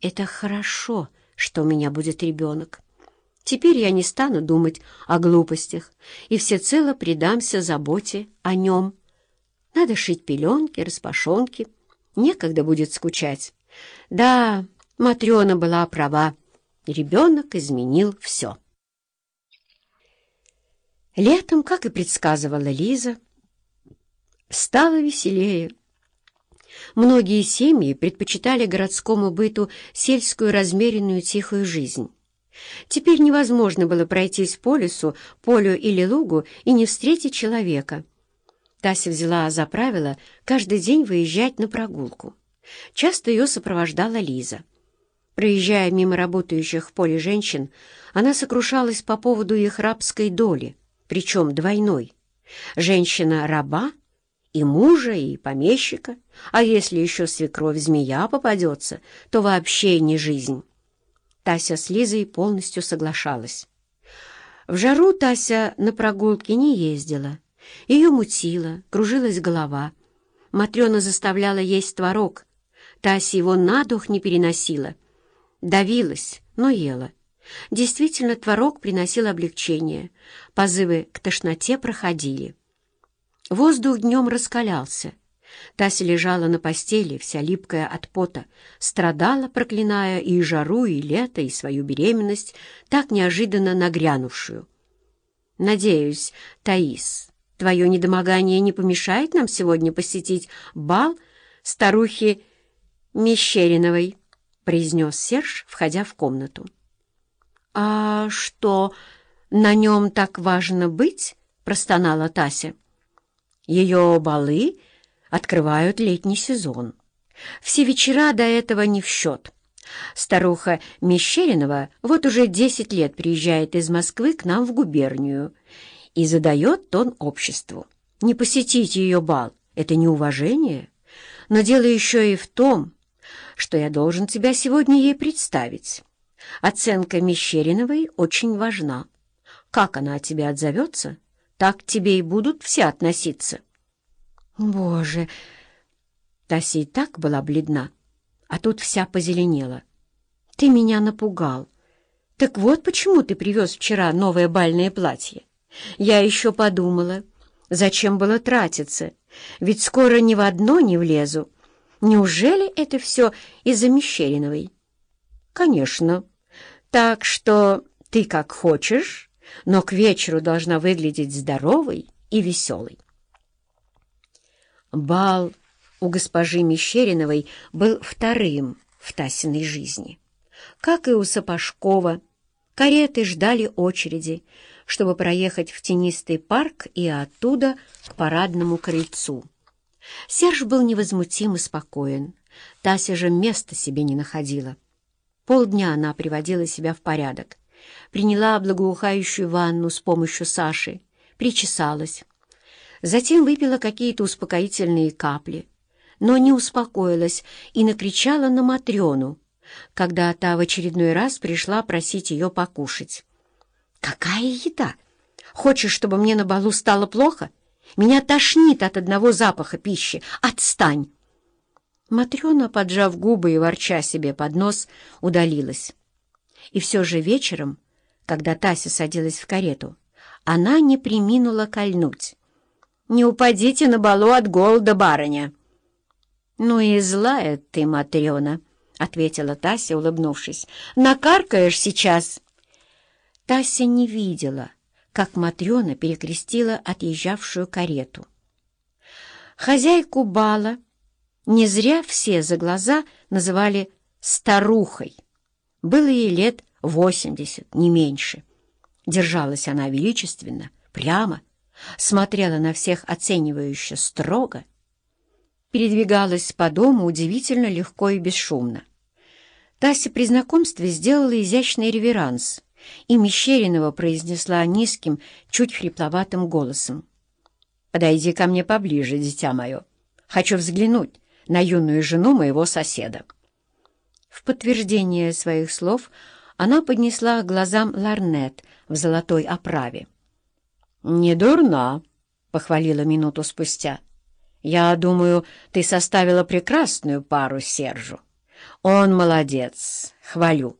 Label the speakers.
Speaker 1: Это хорошо, что у меня будет ребенок. Теперь я не стану думать о глупостях и всецело предамся заботе о нем. Надо шить пеленки, распашонки. Некогда будет скучать. Да, Матрена была права. Ребенок изменил все. Летом, как и предсказывала Лиза, стало веселее. Многие семьи предпочитали городскому быту сельскую размеренную тихую жизнь. Теперь невозможно было пройтись по лесу, полю или лугу и не встретить человека. Тася взяла за правило каждый день выезжать на прогулку. Часто ее сопровождала Лиза. Проезжая мимо работающих в поле женщин, она сокрушалась по поводу их рабской доли, причем двойной. Женщина-раба и мужа, и помещика, а если еще свекровь-змея попадется, то вообще не жизнь. Тася с Лизой полностью соглашалась. В жару Тася на прогулки не ездила. Ее мутило, кружилась голова. Матрена заставляла есть творог. Тася его на дух не переносила. Давилась, но ела. Действительно, творог приносил облегчение. Позывы к тошноте проходили. Воздух днем раскалялся. Тася лежала на постели, вся липкая от пота, страдала, проклиная и жару, и лето, и свою беременность, так неожиданно нагрянувшую. «Надеюсь, Таис, твое недомогание не помешает нам сегодня посетить бал старухи Мещериновой», произнес Серж, входя в комнату. «А что, на нем так важно быть?» простонала Тася. «Ее балы...» открывают летний сезон. Все вечера до этого не в счет. Старуха Мещеринова вот уже десять лет приезжает из Москвы к нам в губернию и задает тон обществу. Не посетить ее бал — это неуважение, но дело еще и в том, что я должен тебя сегодня ей представить. Оценка Мещериновой очень важна. Как она от тебя отзовется, так к тебе и будут все относиться. Боже! Тася и так была бледна, а тут вся позеленела. Ты меня напугал. Так вот почему ты привез вчера новое бальное платье. Я еще подумала, зачем было тратиться, ведь скоро ни в одно не влезу. Неужели это все из-за Мещериновой? Конечно. Так что ты как хочешь, но к вечеру должна выглядеть здоровой и веселой. Бал у госпожи Мещериновой был вторым в Тасиной жизни. Как и у Сапожкова, кареты ждали очереди, чтобы проехать в тенистый парк и оттуда к парадному крыльцу. Серж был невозмутим и спокоен. Тася же места себе не находила. Полдня она приводила себя в порядок. Приняла благоухающую ванну с помощью Саши, причесалась, Затем выпила какие-то успокоительные капли, но не успокоилась и накричала на Матрёну, когда та в очередной раз пришла просить ее покушать. «Какая еда? Хочешь, чтобы мне на балу стало плохо? Меня тошнит от одного запаха пищи. Отстань!» Матрена, поджав губы и ворча себе под нос, удалилась. И все же вечером, когда Тася садилась в карету, она не приминула кольнуть. Не упадите на балу от голода, барыня!» «Ну и злая ты, Матрена!» — ответила Тася, улыбнувшись. «Накаркаешь сейчас!» Тася не видела, как Матрена перекрестила отъезжавшую карету. Хозяйку бала не зря все за глаза называли «старухой». Было ей лет восемьдесят, не меньше. Держалась она величественно, прямо, смотрела на всех оценивающе строго, передвигалась по дому удивительно легко и бесшумно. Тася при знакомстве сделала изящный реверанс, и Мещеринова произнесла низким, чуть хрипловатым голосом. «Подойди ко мне поближе, дитя мое. Хочу взглянуть на юную жену моего соседа». В подтверждение своих слов она поднесла к глазам ларнет в золотой оправе. «Не дурна», — похвалила минуту спустя. «Я думаю, ты составила прекрасную пару Сержу. Он молодец, хвалю.